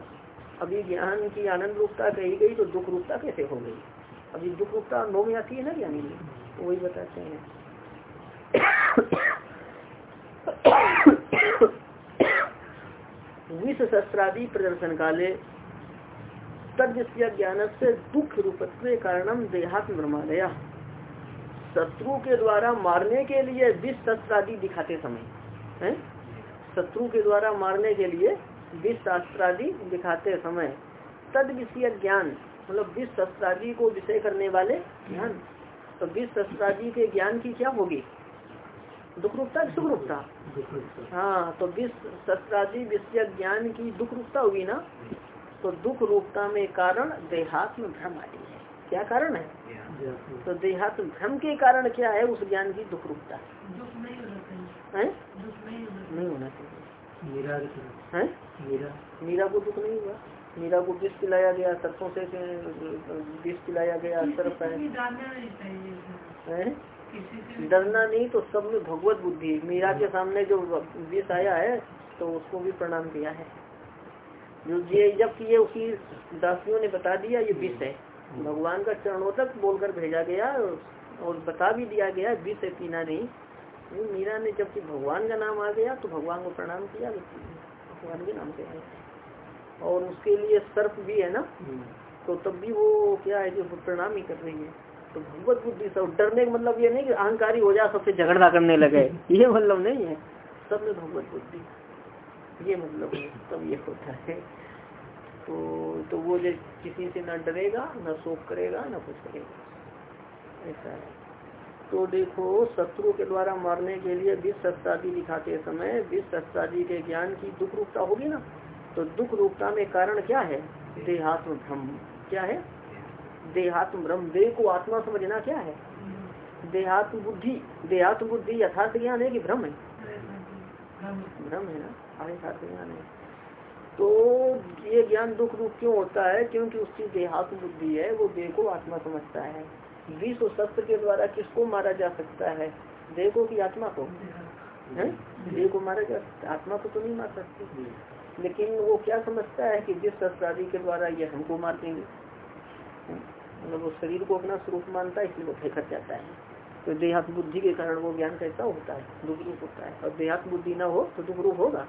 अभी ज्ञान की आनंद रूपता कही गई तो दुख रूपता कैसे हो गई? अभी दुख रूपता अनुभव में आती है ना ज्ञानी में तो वही बताते हैं। विश्व शस्त्रादि प्रदर्शन काले तद ज्ञान से दुख रूपत्व कारणम देहात्म ब्रह्मालया शत्रु के द्वारा मारने के लिए विष शस्त्रादि दिखाते समय, है? शत्रु के द्वारा मारने के लिए विष शास्त्रादि दिखाते समय तद विषय ज्ञान मतलब विष शस्त्रादि को विषय करने वाले ज्ञान। तो विष शस्त्रादि के ज्ञान की क्या होगी? दुख रूपता सुख रूपता हाँ तो विष शस्त्रादि विषय ज्ञान की दुख रूपता होगी ना? तो दुख रूपता में कारण देहात्म भ्रम आदि है। क्या कारण है? तो देहात्म भ्रम के कारण क्या है? उस ज्ञान की दुख रूपता है? नहीं होना चाहिए मीरा है? मीरा को दुख नहीं हुआ। मीरा को विष पिलाया गया सरसों से विष पिलाया गया सर्फ है। डरना नहीं तो सब में भगवत बुद्धि। मीरा के सामने जो विष आया है तो उसको भी प्रणाम किया है। जो ये जब किए उसी दासियों ने बता दिया ये विष है। भगवान का चरणों तक बोलकर भेजा गया और बता भी दिया गया विष पीना नहीं। मीरा ने जबकि भगवान का नाम आ गया तो भगवान को प्रणाम किया भगवान के नाम से और उसके लिए सर्प भी है ना? तो तब भी वो क्या है जो प्रणाम ही कर रही है। तो भगवत बुद्धि सब डरने का मतलब ये नहीं कि अहंकारी हो जाए सबसे झगड़ा करने लगे। ये मतलब नहीं है। सब में भगवत बुद्धि। ये मतलब है तब ये होता है। तो तो वो जो किसी से न डरेगा न शोक करेगा न कुछ करेगा। ऐसा है। तो देखो, शत्रु के द्वारा मारने के लिए विष शस्त्रादि दिखाते समय विष शस्त्रादि के ज्ञान की दुख रूपता होगी ना? तो दुख रूपता में कारण क्या है? देहात्म भ्रम। क्या है? देहात्म भ्रम। देह को आत्मा समझना क्या है? देहात्म बुद्धि। देहात्म बुद्धि यथार्थ ज्ञान है कि भ्रम है? भ्रम है ना? यथार्थ ज्ञान है। तो ये ज्ञान दुख रूप क्यों होता है? क्योंकि उसकी देहात्म बुद्धि है, वो देह को आत्मा समझता है। विश्व शस्त्र के द्वारा किसको मारा जा सकता है? देह को आत्मा को। है? देह को मारा जा सकता आत्मा को तो नहीं मार सकते। लेकिन वो क्या समझता है कि जिस शस्त्र आदि के द्वारा ये हमको मार देंगे मतलब वो शरीर को अपना स्वरूप मानता है, इसलिए वो फेंकत जाता है। तो देहात बुद्धि के कारण वो ज्ञान कैसा होता है? दुख रूप होता है। और देहात बुद्धि ना हो तो दुख रूप होगा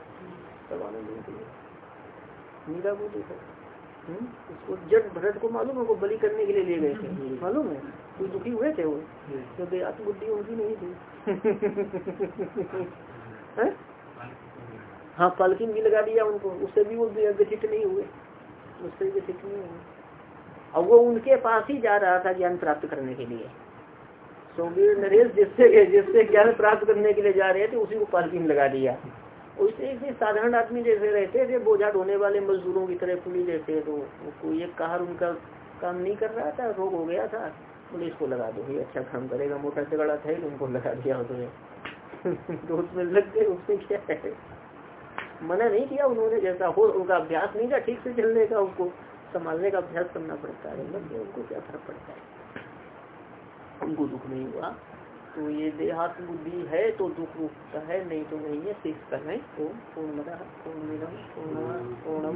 बुद्धि है हम्म? उसको जट भरत को मालूम है, वो बलि करने के लिए ले गए थे। मालूम है? कोई दुखी हुए थे वो। तो बेआत्म बुद्धि उनकी नहीं थी। हाँ? पालकिन भी लगा दिया उनको। उससे भी वो व्यथित नहीं हुए। उससे व्यथित नहीं हुए। अब वो उनके पास ही जा रहा था ज्ञान प्राप्त करने के लिए। सोवीर नरेश जिससे जिससे ज्ञान प्राप्त करने के लिए जा रहे थे उसी को पालकिन लगा दिया। उससे एक साधारण आदमी जैसे रहते थे बोझा ढोने वाले मजदूरों की तरह पुलिस जैसे। तो कोई एक कहार उनका काम नहीं कर रहा था रोग हो गया था। पुलिस को लगा दो अच्छा काम करेगा मोटा झगड़ा था ही उनको लगा दिया उसने तो उसमें लग गए उसमें क्या है मना नहीं किया उन्होंने जैसा हो उनका अभ्यास नहीं था ठीक से चलने का उनको संभालने का अभ्यास करना पड़ता है मतलब उनको क्या फ़र्क पड़ता है उनको दुख नहीं हुआ तो ये देहात बुद्धि है तो दुख रूपता है नहीं तो नहीं है सीख कर रहे तो पूर्ण पूर्णमिदम पूर्ण पूर्णम